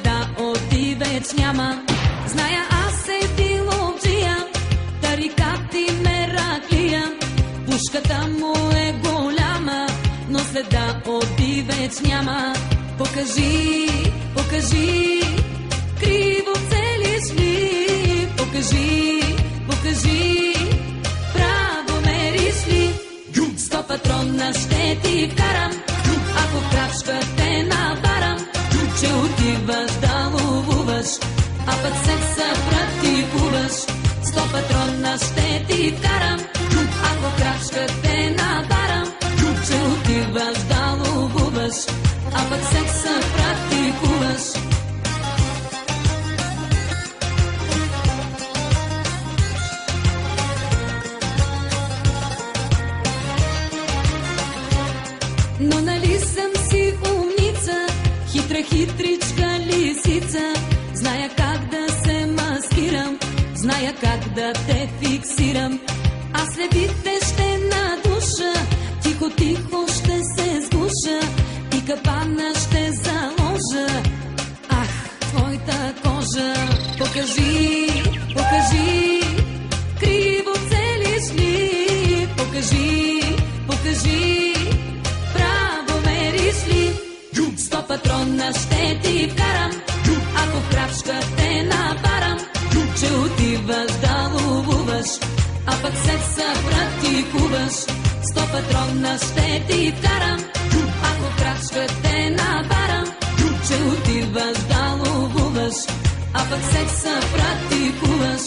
следа от веч няма. Зная аз е било бджия, тарикат и мераклия. Пушката му е голяма, но следа от ти веч няма. Покажи, покажи, криво целиш ли? Покажи, покажи, право мериш ли? Сто патрона ще ти вкарам, ловуваш, а пък секса практикуваш. Сто патрона ще ти вкарам, ако крачка те набарам, че отиваш да ловуваш, а пък секса практикуваш. Но нали съм си умница, хитра хитричка лисица, зная как да се маскирам, зная как да те фиксирам. Аз следите ще надуша, тихо, тихо ще се сгуша и капана ще заложа. Ах, твоята кожа, покажи, покажи, криво целиш ли, покажи, покажи, право мериш ли? Сто патрона ще ти вкарам, крачка те набарам, че отиваш да ловуваш, а пък секса практикуваш. Сто патрона ще ти вкарам, ако крачка те набарам, че отиваш да ловуваш, а пък секса практикуваш.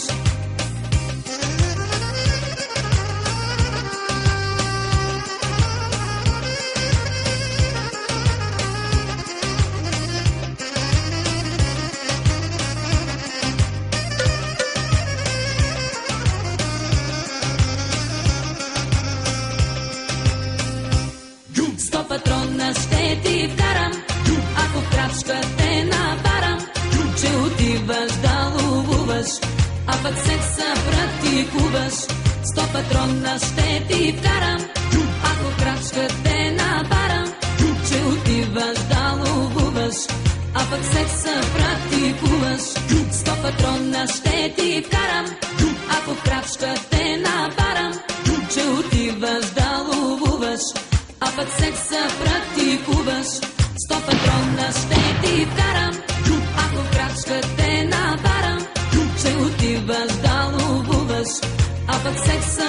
Пък секса практикуваш. Сто патрона ще ти вкарам, ако крачка те набарам, че отиваш да ловуваш, а пък секса практикуваш. Сто патрона ще ти вкарам, ако крачка те набарам, че отиваш да ловуваш, а пък секса практикуваш. Че